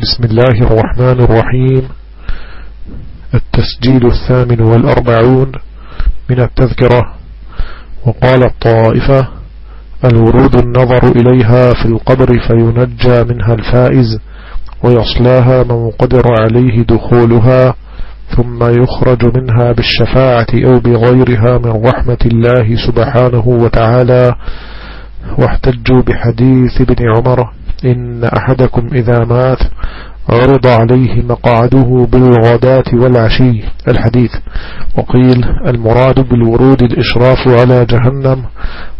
بسم الله الرحمن الرحيم. التسجيل الثامن والأربعون من التذكرة. وقال الطائفة الورود النظر إليها في القبر فينجى منها الفائز ويصلاها من قدر عليه دخولها ثم يخرج منها بالشفاعة أو بغيرها من رحمة الله سبحانه وتعالى. واحتجوا بحديث ابن عمر إن أحدكم إذا مات عرض عليه مقعده بالغداة والعشي. الحديث. وقيل المراد بالورود الإشراف على جهنم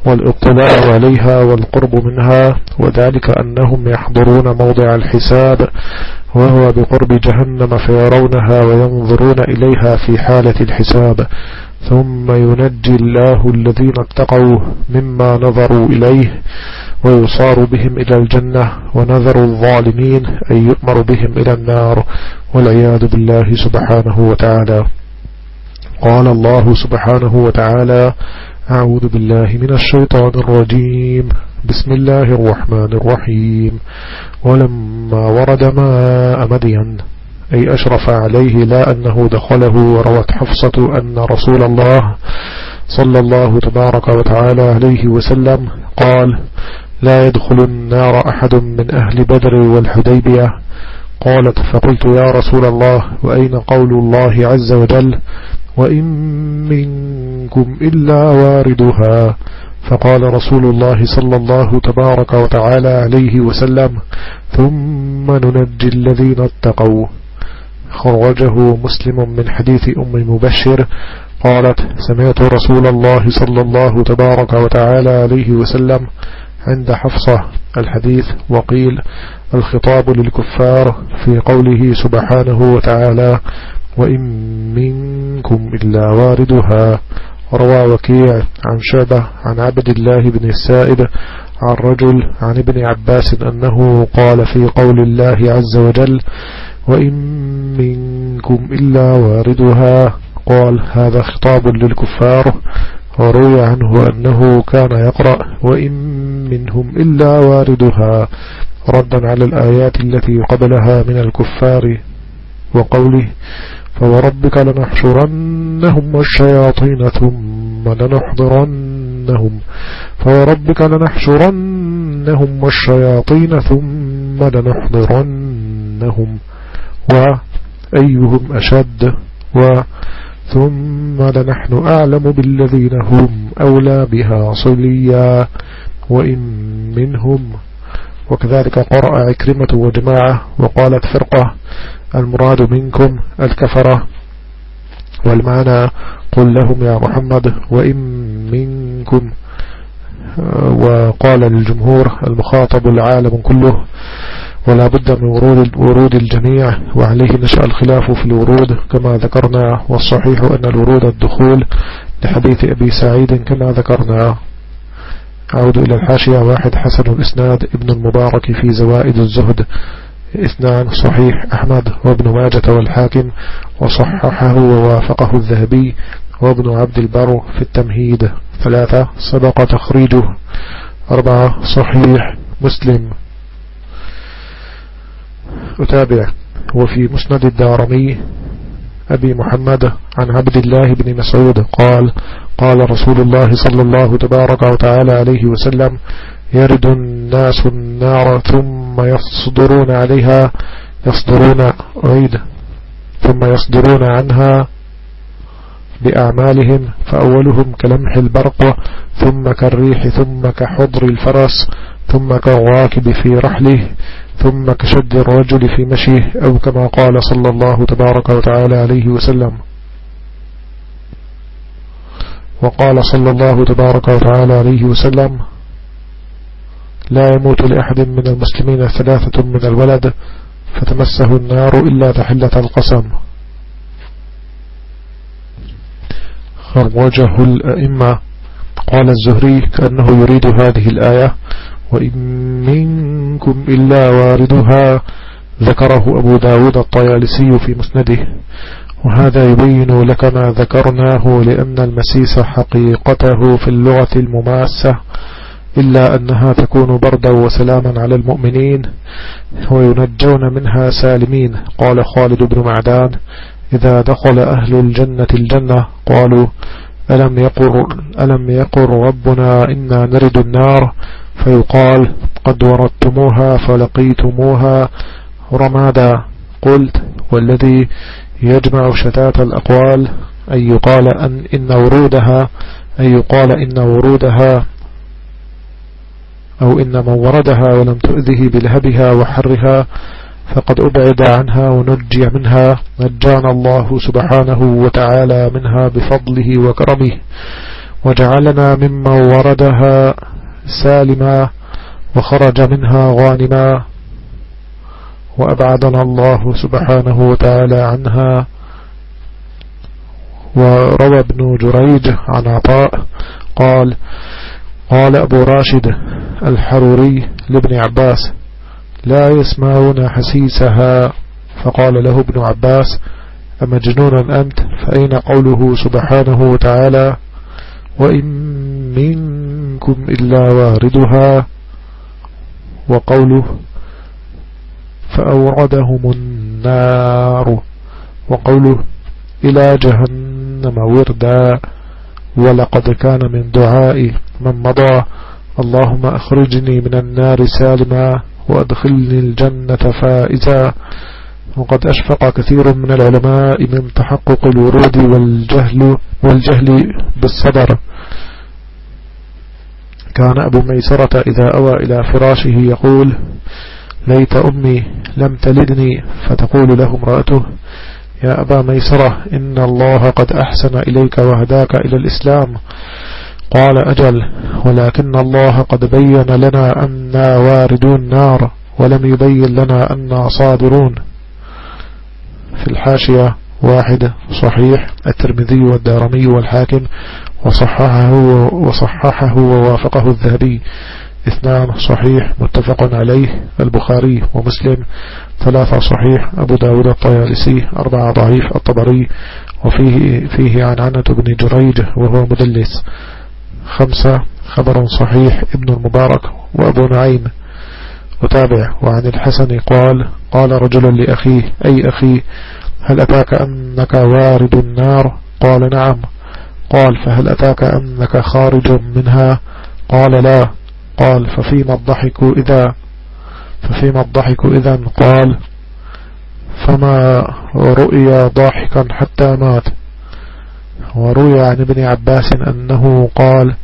والإطلاع عليها والقرب منها وذلك أنهم يحضرون موضع الحساب وهو بقرب جهنم فيرونها وينظرون إليها في حالة الحساب. ثم ينجي الله الذين اتقوا مما نظروا إليه ويصار بهم إلى الجنة ونذر الظالمين أن يؤمر بهم إلى النار والعياذ بالله سبحانه وتعالى. قال الله سبحانه وتعالى أعوذ بالله من الشيطان الرجيم. بسم الله الرحمن الرحيم. ولما ورد ماء مدين أي أشرف عليه لا أنه دخله وروت حفصة أن رسول الله صلى الله تبارك وتعالى عليه وسلم قال لا يدخل النار أحد من أهل بدر والحديبية. قالت فقلت يا رسول الله وأين قول الله عز وجل وإن منكم إلا واردها؟ فقال رسول الله صلى الله تبارك وتعالى عليه وسلم ثم ننجي الذين اتقوا. خرجه مسلم من حديث أم مبشر قالت سمعت رسول الله صلى الله تبارك وتعالى عليه وسلم عند حفصة الحديث وقيل الخطاب للكفار في قوله سبحانه وتعالى وإن منكم إلا واردها روى وكيع عن شعبة عن عبد الله بن السائب عن رجل عن ابن عباس أنه قال في قول الله عز وجل وإن منكم إلا واردها قال هذا خطاب للكفار وروي عنه أنه كان يقرأ وإن منهم إلا واردها. ردا على الآيات التي قبلها من الكفار وقوله فوربك لنحشرنهم والشياطين ثم لنحضرنهم فوربك لنحشرنهم والشياطين ثم لنحضرنهم. وأيهم أشد ثم لنحن أعلم بالذين هم أولى بها صليا وإن منهم وكذلك قرأ عكرمة وجماعة وقالت فرقة المراد منكم الكفرة والمعنى قل لهم يا محمد وإن منكم وقال للجمهور المخاطب العالم كله ولا بد من ورود, ورود الجميع وعليه نشأ الخلاف في الورود. كما ذكرنا والصحيح أن الورود الدخول لحديث أبي سعيد كما ذكرنا. أعود إلى الحاشية. واحد حسن الإسناد ابن المبارك في زوائد الزهد. اثنان صحيح أحمد وابن ماجة والحاكم وصححه ووافقه الذهبي وابن عبد البر في التمهيد. ثلاثة سبق تخريجه. أربعة صحيح مسلم. أتابع وفي مسند الدارمي أبي محمد عن عبد الله بن مسعود قال قال رسول الله صلى الله تبارك وتعالى عليه وسلم يرد الناس النار ثم يصدرون عليها يصدرون عيد ثم يصدرون عنها بأعمالهم فأولهم كلمح البرق ثم كالريح ثم كحضر الفرس ثم كالراكب في رحله ثم كشد الرجل في مشيه أو كما قال صلى الله تبارك وتعالى عليه وسلم. وقال صلى الله تبارك وتعالى عليه وسلم لا يموت لأحد من المسلمين ثلاثة من الولد فتمسه النار إلا تحلة القسم. خرجه الأئمة. قال الزهري كأنه يريد هذه الآية وإن منكم إلا واردها ذكره أبو داود الطيالسي في مسنده. وهذا يبين لك ما ذكرناه لأن المسيس حقيقته في اللغة المماسة إلا أنها تكون بردا وسلاما على المؤمنين وينجون منها سالمين. قال خالد بن معدان إذا دخل أهل الجنة الجنة قالوا ألم يقر, ألم يقر ربنا إنا نرد النار؟ فيقال قد وردتموها فلقيتموها. رمادا قلت والذي يجمع شتات الأقوال أن يقال أن إن ورودها أن يقال إن ورودها أو إن من وردها ولم تؤذه بلهبها وحرها فقد أبعد عنها ونجي منها. نجانا الله سبحانه وتعالى منها بفضله وكرمه. وجعلنا ممن وردها سالما وخرج منها غانما وأبعدنا الله سبحانه وتعالى عنها وروى ابن جريج عن عطاء قال قال أبو راشد الحروري لابن عباس لا يسمعون حسيسها فقال له ابن عباس أمجنون أنت فأين قوله سبحانه وتعالى وإن منكم إلا واردها وقوله فأوردهم النار وقوله إلى جهنم وردا ولقد كان من دعاء من مضى اللهم أخرجني من النار سالما وأدخلني الجنة فائزا وقد أشفق كثير من العلماء من تحقق الورود والجهل, والجهل بالصدر كان أبو ميسرة إذا أوى إلى فراشه يقول ليت أمي لم تلدني فتقول له امرأته يا أبا ميسرة إن الله قد أحسن إليك وهداك إلى الإسلام. قال أجل ولكن الله قد بين لنا أننا واردون نار ولم يبين لنا أننا صادرون في الحاشية واحد صحيح الترمذي والدارمي والحاكم وصححه, وصححه ووافقه الذهبي. اثنان صحيح متفق عليه البخاري ومسلم. ثلاثة صحيح أبو داود الطيالسي أربعة ضعيف الطبري. وفيه فيه عن عنة بن جريج وهو مدلس. خمسة خبر صحيح ابن المبارك وأبو نعيم. وتابع وعن الحسن قال قال رجل لأخيه أي أخي هل أتاك أنك وارد النار؟ قال نعم. قال فهل أتاك أنك خارج منها؟ قال لا. قال ففيما الضحك إذا؟ ففيما الضحك إذا؟ قال فما رؤيا ضاحكا حتى مات. وروي عن ابن عباس أنه قال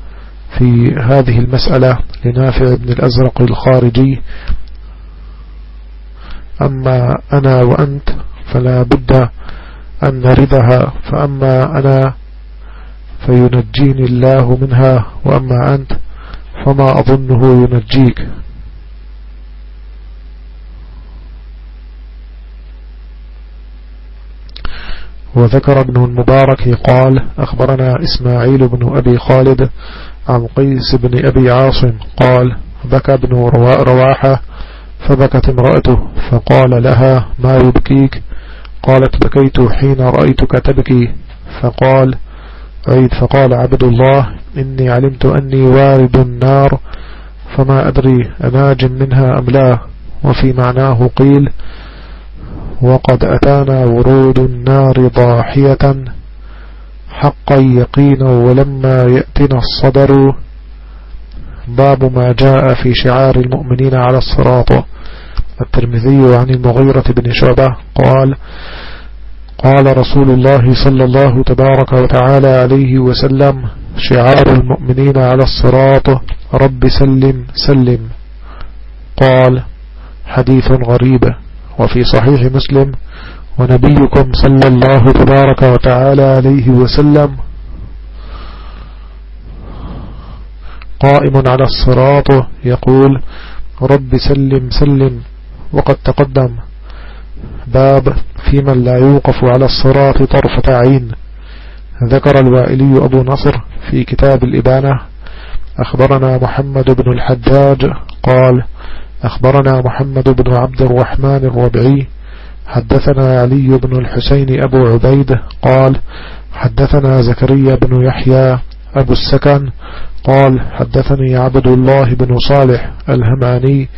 في هذه المسألة لنافع بن الأزرق الخارجي أما أنا وأنت فلا بد أن نردها فأما أنا فينجيني الله منها وأما أنت فما أظنه ينجيك. وذكر ابن المبارك قال أخبرنا إسماعيل بن أبي خالد عن قيس بن أبي عاصم قال بكى ابن رواحة فبكت امرأته فقال لها ما يبكيك؟ قالت بكيت حين رأيتك تبكي. فقال عيد فقال عبد الله إني علمت أني وارد النار فما أدري أناج منها أم لا. وفي معناه قيل وقد أتانا ورود النار ضاحية حقا يقينا ولما يأتنا الصدر. باب ما جاء في شعار المؤمنين على الصراط. الترمذي عن المغيرة بن شعبة قال قال رسول الله صلى الله تبارك وتعالى عليه وسلم شعار المؤمنين على الصراط رب سلم سلم. قال حديث غريب وفي صحيح مسلم ونبيكم صلى الله تبارك وتعالى عليه وسلم قائم على الصراط يقول رب سلم سلم. وقد تقدم. باب في من لا يوقف على الصراط طرفة عين. ذكر الوائلي أبو نصر في كتاب الإبانة. أخبرنا محمد بن الحجاج قال أخبرنا محمد بن عبد الرحمن الربعي. حدثنا علي بن الحسين أبو عبيد قال حدثنا زكريا بن يحيى أبو السكن قال حدثني عبد الله بن صالح الهماني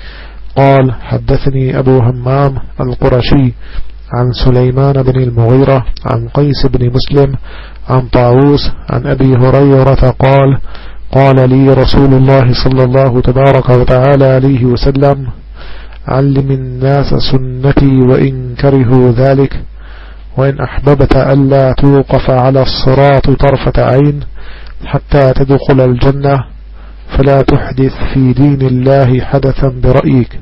قال حدثني أبو همام القرشي عن سليمان بن المغيرة عن قيس بن مسلم عن طاووس عن أبي هريرة قال قال لي رسول الله صلى الله تبارك وتعالى عليه وسلم علم الناس سنتي وإن كرهوا ذلك وإن أحببت ألا توقف على الصراط طرفة عين حتى تدخل الجنة فلا تحدث في دين الله حدثا برأيك.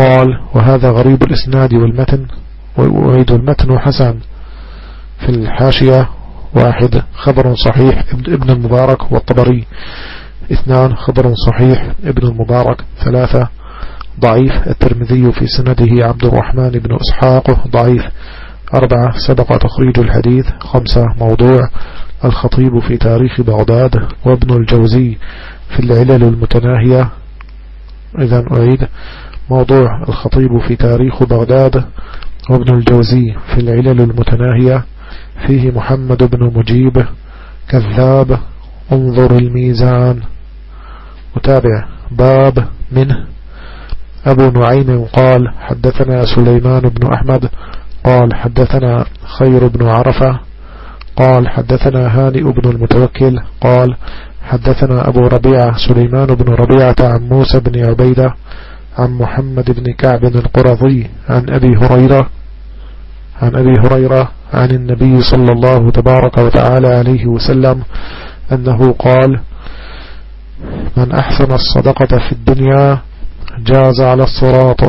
قال وهذا غريب الإسناد والمتن وعيد المتن حسن. في الحاشية واحد خبر صحيح ابن المبارك والطبري. اثنان خبر صحيح ابن المبارك. ثلاثة ضعيف. الترمذي في سنده عبد الرحمن بن إسحاق ضعيف. أربعة سبق تخريج الحديث. خمسة موضوع. الخطيب في تاريخ بغداد. وابن الجوزي في العلل المتناهية. إذا أعيد. موضوع الخطيب في تاريخ بغداد وابن الجوزي في العلل المتناهية فيه محمد بن مجيب كذاب انظر الميزان. متابع باب منه. أبو نعيم قال حدثنا سليمان بن أحمد قال حدثنا خير بن عرفة قال حدثنا هانئ بن المتوكل قال حدثنا أبو ربيعة سليمان بن ربيعة عن موسى بن عبيدة عن محمد بن كعب القرظي عن أبي هريرة عن أبي هريرة عن النبي صلى الله تبارك وتعالى عليه وسلم أنه قال من أحسن الصدقة في الدنيا جاز على الصراط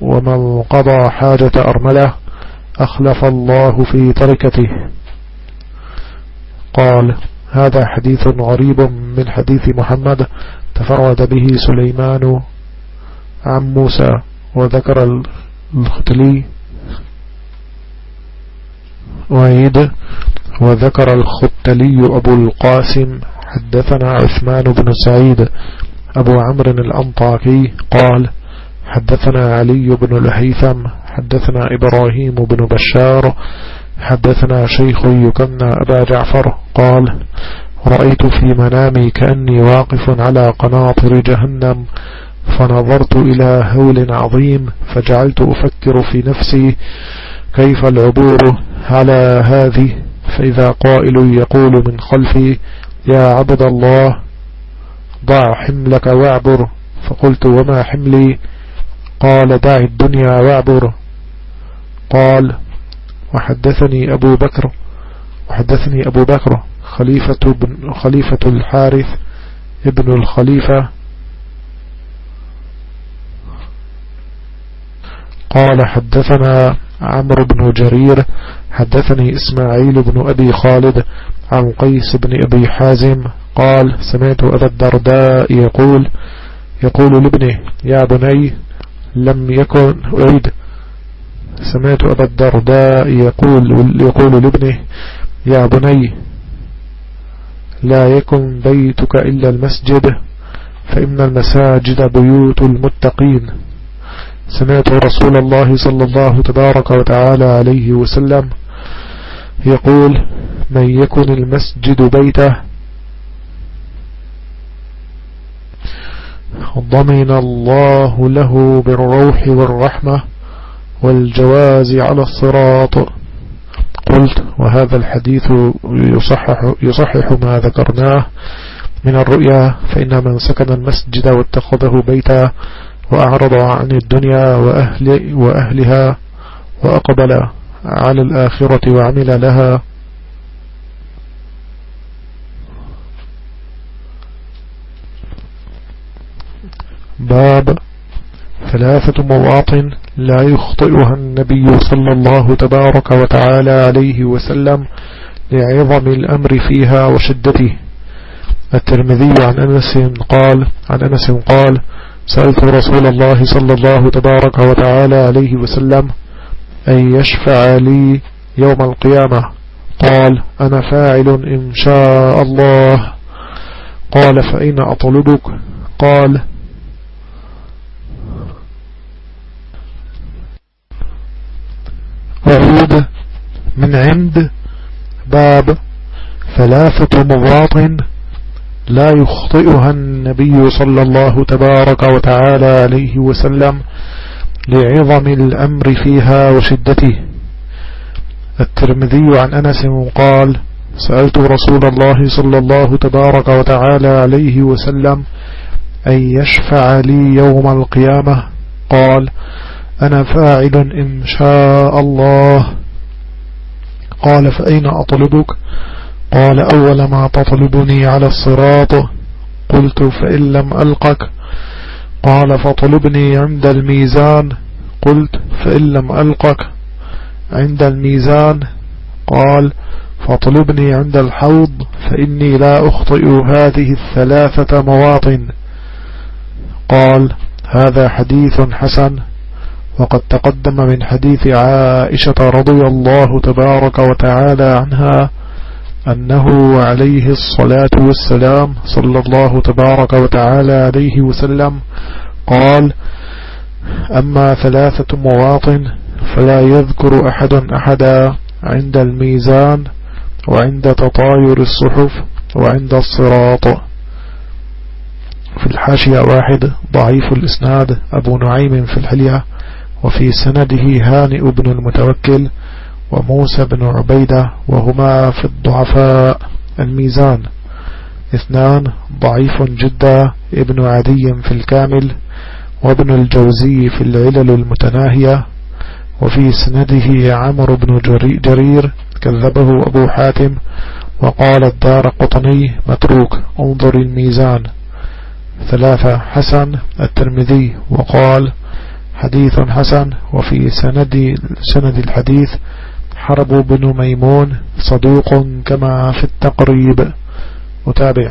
ومن قضى حاجة أرملة أخلف الله في تركته. قال هذا حديث غريب من حديث محمد تفرد به سليمان عن موسى وذكر الختلي وعيد وذكر الختلي أبو القاسم حدثنا عثمان بن سعيد أبو عمرو الأنطاكي قال حدثنا علي بن الهيثم حدثنا إبراهيم بن بشار حدثنا شيخ يكنى أبا جعفر قال رأيت في منامي كأني واقف على قناطر جهنم فنظرت إلى هول عظيم فجعلت أفكر في نفسي كيف العبور على هذه فإذا قائل يقول من خلفي يا عبد الله ضع حملك واعبر فقلت وما حملي؟ قال دع الدنيا واعبر. قال وحدثني أبو بكر. وحدثني أبو بكر خليفة, بن خليفة الحارث ابن الخليفة قال حدثنا عمرو بن جرير حدثني إسماعيل بن أبي خالد عن قيس بن أبي حازم قال سمعت أبا الدرداء يقول يقول لابنه يا بني لم يكن أعيد. سمعت أبا الدرداء يقول, يقول لابنه يا بني لا يكن بيتك إلا المسجد فإن المساجد بيوت المتقين. سمعت رسول الله صلى الله تبارك وتعالى عليه وسلم يقول من يكن المسجد بيته ضمن الله له بالروح والرحمة والجواز على الصراط قلت وهذا الحديث يصحح, يصحح ما ذكرناه من الرؤيا فإن من سكن المسجد واتخذه بيتا وأعرض عن الدنيا وأهل وأهلها وأقبل على الآخرة وعمل لها. باب ثلاثة مواطن لا يخطئها النبي صلى الله تبارك وتعالى عليه وسلم لعظم الأمر فيها وشدته. الترمذي عن أنس قال عن أنس قال سألت رسول الله صلى الله تبارك وتعالى عليه وسلم أن يشفع لي يوم القيامة. قال أنا فاعل إن شاء الله. قال فأين أطلبك. قال أعود من عند باب ثلاثة مواطن لا يخطئها النبي صلى الله تبارك وتعالى عليه وسلم لعظم الأمر فيها وشدته. الترمذي عن أنس قال سألت رسول الله صلى الله تبارك وتعالى عليه وسلم أن يشفع لي يوم القيامة؟ قال أنا فاعل إن شاء الله. قال فأين أطلبك؟ قال أول ما تطلبني على الصراط قلت فإن لم ألقك. قال فطلبني عند الميزان. قلت فإن لم ألقك عند الميزان. قال فاطلبني عند الحوض فإني لا أخطئ هذه الثلاثة مواطن. قال هذا حديث حسن. وقد تقدم من حديث عائشة رضي الله تبارك وتعالى عنها أنه عليه الصلاة والسلام صلى الله تبارك وتعالى عليه وسلم قال أما ثلاثة مواطن فلا يذكر أحد أحدا عند الميزان وعند تطاير الصحف وعند الصراط. في الحاشية واحد ضعيف الإسناد أبو نعيم في الحلية وفي سنده هانئ بن المتوكل وموسى بن عبيدة وهما في الضعفاء. الميزان. اثنان ضعيف جدا ابن عدي في الكامل وابن الجوزي في العلل المتناهية. وفي سنده عمر بن جرير كذبه أبو حاتم وقال الدار قطني متروك. انظر الميزان. ثلاثة حسن الترمذي وقال حديث حسن. وفي سند, سند الحديث حرب بن ميمون صدوق كما في التقريب. متابع.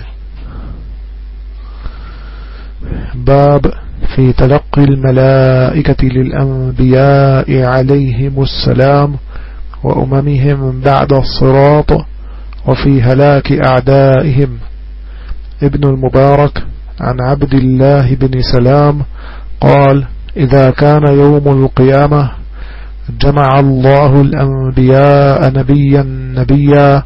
باب في تلقي الملائكة للأنبياء عليهم السلام وأممهم بعد الصراط وفي هلاك أعدائهم. ابن المبارك عن عبد الله بن سلام قال إذا كان يوم القيامة جمع الله الأنبياء نبيا نبيا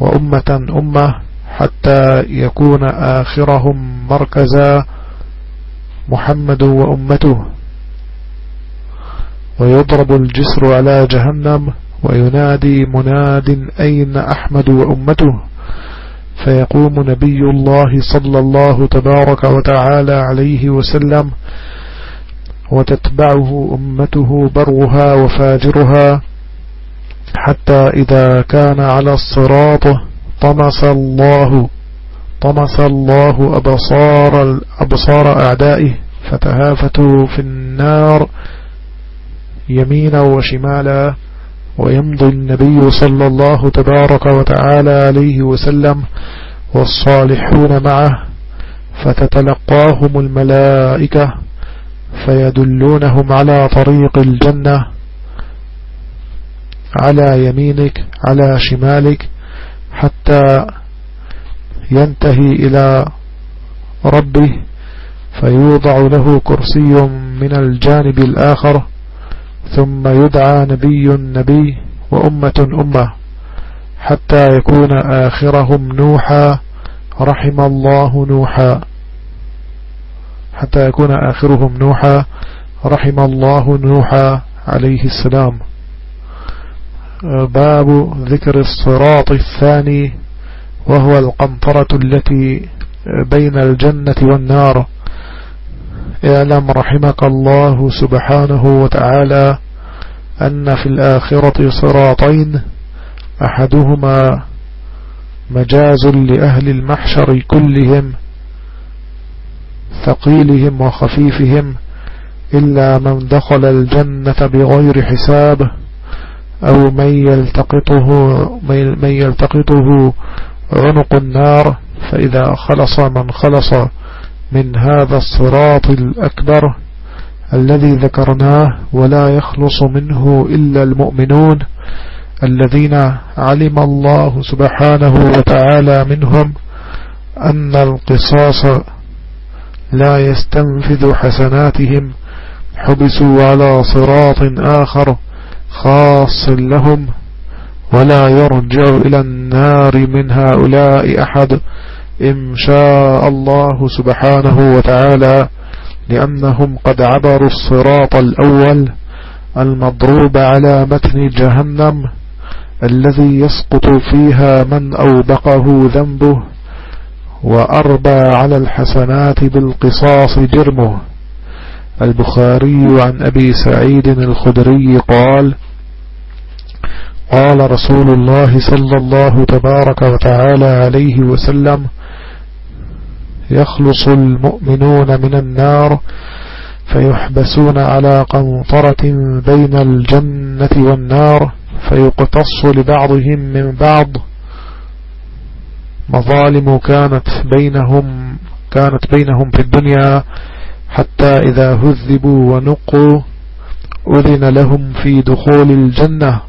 وأمة أمة حتى يكون آخرهم مركزا محمد وأمته. ويضرب الجسر على جهنم وينادي مناد أين أحمد وأمته؟ فيقوم نبي الله صلى الله تبارك وتعالى عليه وسلم وتتبعه أمته برها وفاجرها حتى إذا كان على الصراط طمس الله طمس الله أبصار, أبصار أعدائه فتهافتوا في النار يمينا وشمالا ويمضي النبي صلى الله تبارك وتعالى عليه وسلم والصالحون معه فتتلقاهم الملائكة فيدلونهم على طريق الجنة على يمينك على شمالك حتى ينتهي إلى ربه فيوضع له كرسي من الجانب الآخر ثم يدعى نبي نبي وأمة أمة حتى يكون آخرهم نوحا رحم الله نوحا. حتى يكون آخرهم نوحا رحم الله نوحا عليه السلام. باب ذكر الصراط الثاني وهو القنطرة التي بين الجنة والنار. اعلم رحمك الله سبحانه وتعالى أن في الآخرة صراطين أحدهما مجاز لأهل المحشر كلهم. ثقيلهم وخفيفهم إلا من دخل الجنة بغير حساب أو من يلتقطه, من يلتقطه عنق النار فإذا خلص من خلص من هذا الصراط الأكبر الذي ذكرناه ولا يخلص منه إلا المؤمنون الذين علم الله سبحانه وتعالى منهم أن القصاص لا يستنفذ حسناتهم حبسوا على صراط آخر خاص لهم ولا يرجع إلى النار من هؤلاء أحد. إن شاء الله سبحانه وتعالى لأنهم قد عبروا الصراط الأول المضروب على متن جهنم الذي يسقط فيها من أوبقه ذنبه. وأربى على الحسنات بالقصاص جرمه. البخاري عن أبي سعيد الخدري قال قال رسول الله صلى الله تبارك وتعالى عليه وسلم يخلص المؤمنون من النار فيحبسون على قنطرة بين الجنة والنار فيقتص لبعضهم من بعض مظالم كانت بينهم كانت بينهم في الدنيا حتى إذا هذبوا ونقوا أذن لهم في دخول الجنة.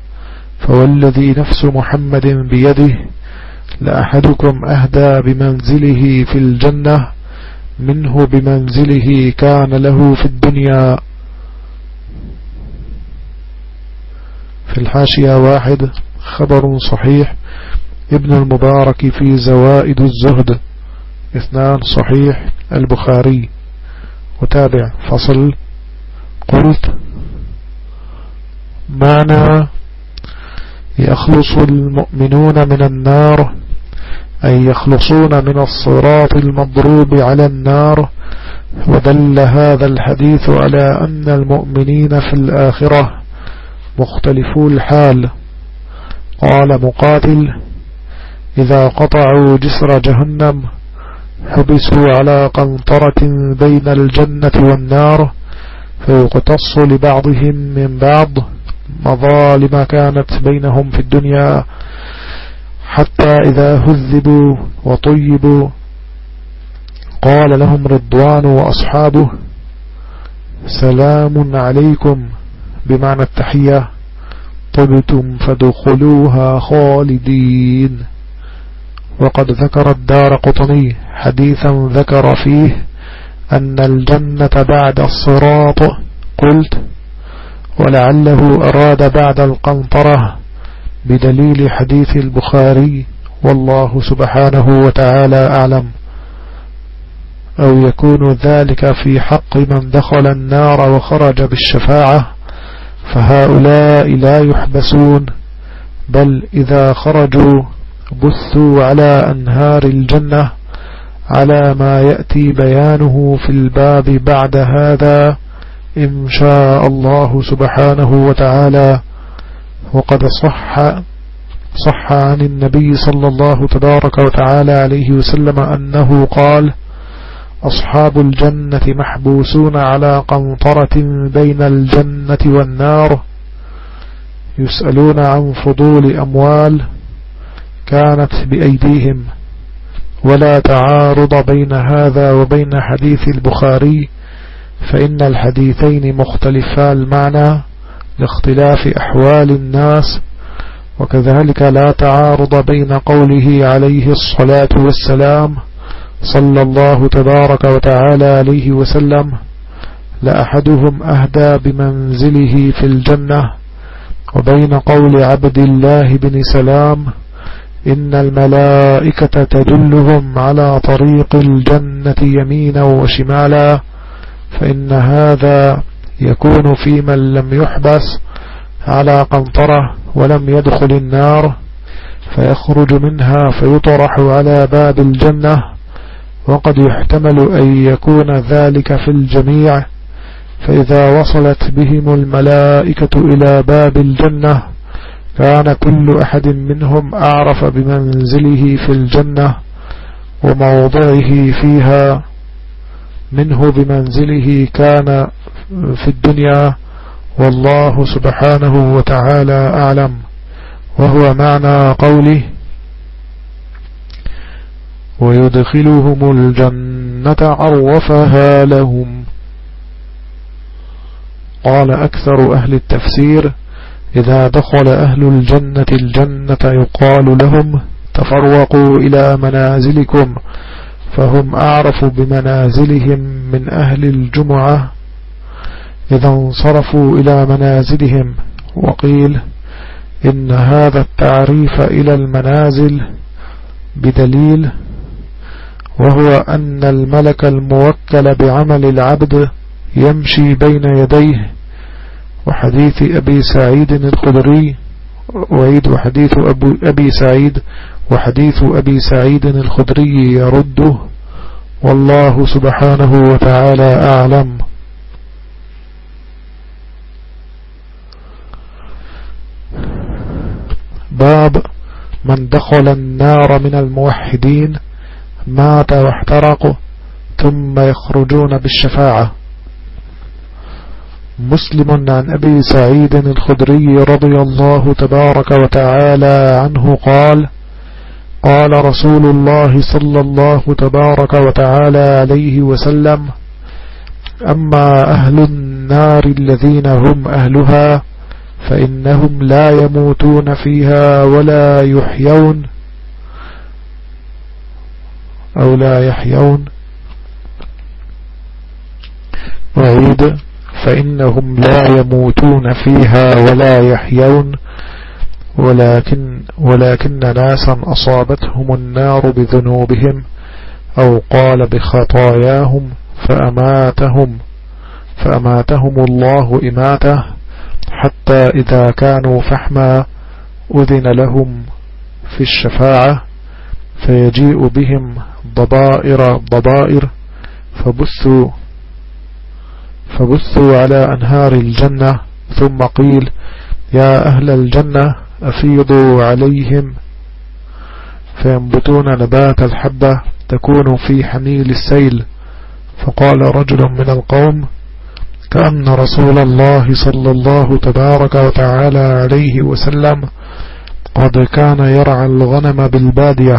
فوالذي نفس محمد بيده لأحدكم أهدى بمنزله في الجنة منه بمنزله كان له في الدنيا. في الحاشية واحد خبر صحيح. ابن المبارك في زوائد الزهد. اثنان صحيح البخاري. وتابع فصل. قلت معنى يخلص المؤمنون من النار أي يخلصون من الصراط المضروب على النار ودل هذا الحديث على أن المؤمنين في الآخرة مختلفو الحال. قال مقاتل إذا قطعوا جسر جهنم حبسوا على قنطرة بين الجنة والنار فيقتص لبعضهم من بعض مظالم كانت بينهم في الدنيا حتى إذا هذبوا وطيبوا. قال لهم رضوان وأصحابه سلام عليكم بمعنى التحية طبتم فدخلوها خالدين. وقد ذكر الدار قطني حديثا ذكر فيه أن الجنة بعد الصراط قلت ولعله أراد بعد القنطرة بدليل حديث البخاري والله سبحانه وتعالى أعلم. أو يكون ذلك في حق من دخل النار وخرج بالشفاعة فهؤلاء لا يحبسون بل إذا خرجوا بثوا على أنهار الجنة على ما يأتي بيانه في الباب بعد هذا إن شاء الله سبحانه وتعالى. وقد صح صح عن النبي صلى الله تبارك وتعالى عليه وسلم أنه قال أصحاب الجنة محبوسون على قنطرة بين الجنة والنار يسألون عن فضول أموال كانت بأيديهم. ولا تعارض بين هذا وبين حديث البخاري فإن الحديثين مختلفا المعنى لاختلاف أحوال الناس وكذلك لا تعارض بين قوله عليه الصلاة والسلام صلى الله تبارك وتعالى عليه وسلم لأحدهم أهدى بمنزله في الجنة وبين قول عبد الله بن سلام إن الملائكة تدلهم على طريق الجنة يمينا وشمالا فإن هذا يكون في من لم يحبس على قنطرة ولم يدخل النار فيخرج منها فيطرح على باب الجنة وقد يحتمل أن يكون ذلك في الجميع فإذا وصلت بهم الملائكة إلى باب الجنة كان كل أحد منهم أعرف بمنزله في الجنة وموضعه فيها. منه بمنزله كان في الدنيا والله سبحانه وتعالى أعلم. وهو معنى قوله ويدخلهم الجنة عرفها لهم. قال أكثر أهل التفسير إذا دخل أهل الجنة الجنة يقال لهم تفرقوا إلى منازلكم فهم أعرف بمنازلهم من أهل إن هذا التعريف إلى المنازل بدليل وهو أن الملك الموكل بعمل العبد يمشي بين يديه وحديث أبي سعيد الخدري وعيد وحديث أبو أبي سعيد وحديث أبي سعيد الخدري يرده والله سبحانه وتعالى أعلم. باب من دخل النار من الموحدين مات واحترق ثم يخرجون بالشفاعة. مسلم عن أبي سعيد الخدري رضي الله تبارك وتعالى عنه قال قال رسول الله صلى الله تبارك وتعالى عليه وسلم أما أهل النار الذين هم أهلها فإنهم لا يموتون فيها ولا يحيون أو لا يحيون. وعيد فإنهم لا يموتون فيها ولا يحيون. ولكن, ولكن ناسا أصابتهم النار بذنوبهم أو قال بخطاياهم فأماتهم فأماتهم الله إماته حتى إذا كانوا فحما أذن لهم في الشفاعة فيجيء بهم ضبائر ضبائر فبثوا فبثوا على أنهار الجنة ثم قيل يا أهل الجنة أفيضوا عليهم. فينبتون نبات الحبة تكون في حميل السيل. فقال رجل من القوم كأن رسول الله صلى الله تبارك وتعالى عليه وسلم قد كان يرعى الغنم بالبادية.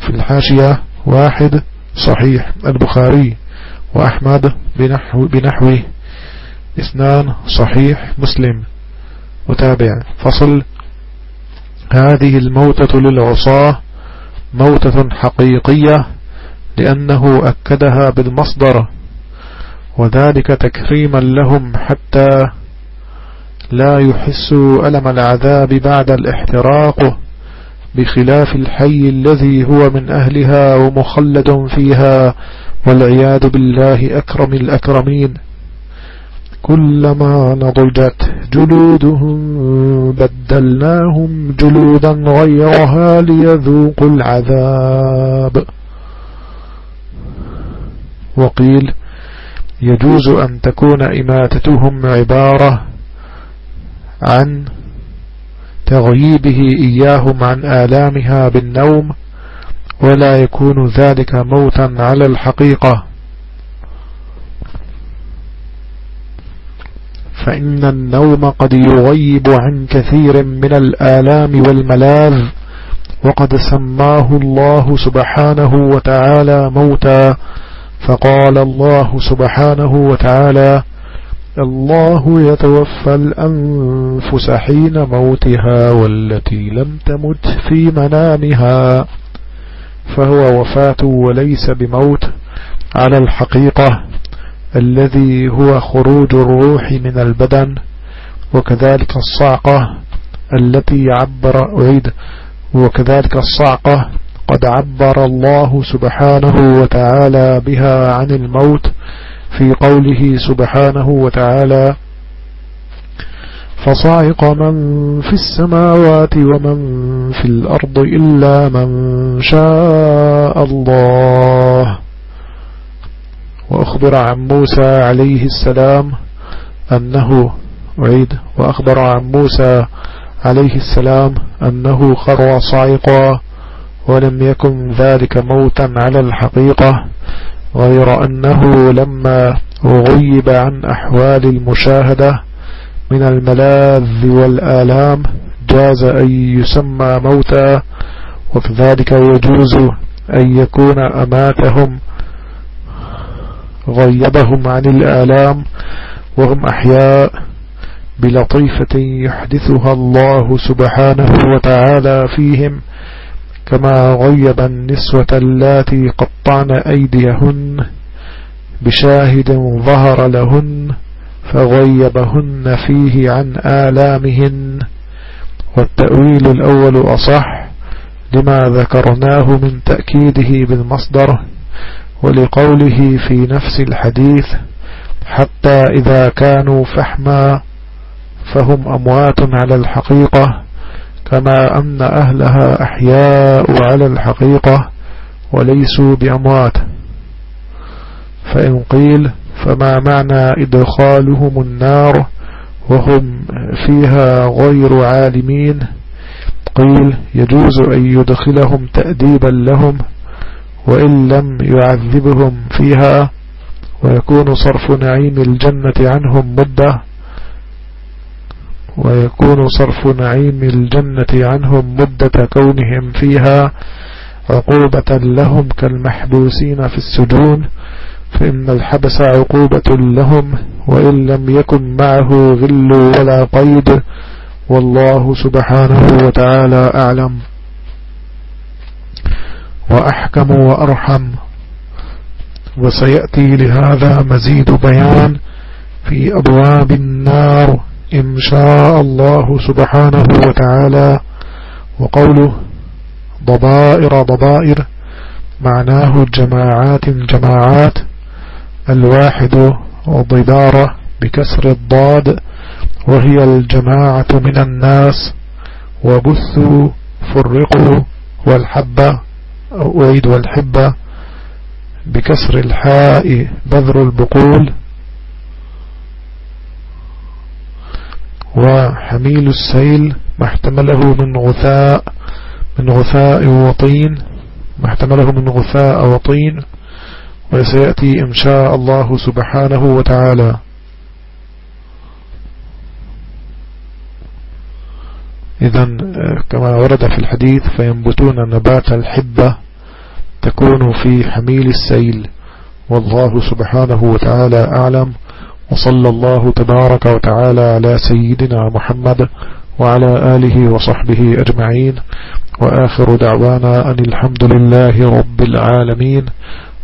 في الحاشية واحد صحيح البخاري. وأحمد بنحو بنحوه اثنان صحيح مسلم. متابع. فصل. هذه الموتة للعصاة موتة حقيقية لأنه أكدها بالمصدر وذلك تكريما لهم حتى لا يحسوا ألم العذاب بعد الاحتراق بخلاف الحي الذي هو من أهلها ومخلد فيها والعياذ بالله أكرم الأكرمين. كلما نضجت جلودهم بدلناهم جلودا غيرها ليذوقوا العذاب. وقيل يجوز أن تكون إماتتهم عبارة عن تغييبه إياهم عن آلامها بالنوم ولا يكون ذلك موتا على الحقيقة. فإن النوم قد يغيب عن كثير من الآلام والملاذ وقد سماه الله سبحانه وتعالى موتا فقال الله سبحانه وتعالى الله يتوفى الأنفس حين موتها والتي لم تمت في منامها. فهو وفاة وليس بموت على الحقيقة الذي هو خروج الروح من البدن وكذلك الصعقة التي عبر أعيد وكذلك الصعقة قد عبر الله سبحانه وتعالى بها عن الموت في قوله سبحانه وتعالى فصائق من في السماوات ومن في الأرض إلا من شاء الله. وأخبر عن موسى عليه السلام أنه عيد. وأخبر عن موسى عليه السلام أنه خر صعقا ولم يكن ذلك موتا على الحقيقة. غير أنه لما غيب عن أحوال المشاهدة من الملاذ والآلام جاز أن يسمى موتا وكذلك يجوز أن يكون أماتهم غيبهم عن الآلام وهم أحياء بلطيفة يحدثها الله سبحانه وتعالى فيهم كما غيب النسوة اللاتي قطعن أيديهن بشاهد ظهر لهن فغيبهن فيه عن آلامهن. والتأويل الأول أصح لما ذكرناه من تأكيده بالمصدر ولقوله في نفس الحديث حتى إذا كانوا فحما فهم أموات على الحقيقة كما أن أهلها أحياء على الحقيقة وليسوا بأموات. فإن قيل فما معنى إدخالهم النار وهم فيها غير عالمين؟ قيل يجوز أن يدخلهم تأديبا لهم وإن لم يعذبهم فيها ويكون صرف نعيم الجنة عنهم مدة ويكون صرف نعيم الجنة عنهم مدة كونهم فيها عقوبة لهم كالمحبوسين في السجون فإن الحبس عقوبة لهم وإن لم يكن معه غل ولا قيد والله سبحانه وتعالى أعلم. وأحكم وأرحم. وسيأتي لهذا مزيد بيان في أبواب النار إن شاء الله سبحانه وتعالى. وقوله ضبائر ضبائر معناه جماعات جماعات الواحد ضبارة بكسر الضاد وهي الجماعة من الناس وبثوا فرقوا والحبة أعيد والحبة بكسر الحاء بذر البقول. وحميل السيل ما احتمله من غثاء من غثاء وطين ما احتمله من غثاء وطين. وسيأتي إن شاء الله سبحانه وتعالى. إذا كما ورد في الحديث فينبتون نبات الحبة تكون في حميل السيل. والله سبحانه وتعالى أعلم. وصلى الله تبارك وتعالى على سيدنا محمد وعلى آله وصحبه أجمعين. وآخر دعوانا أن الحمد لله رب العالمين.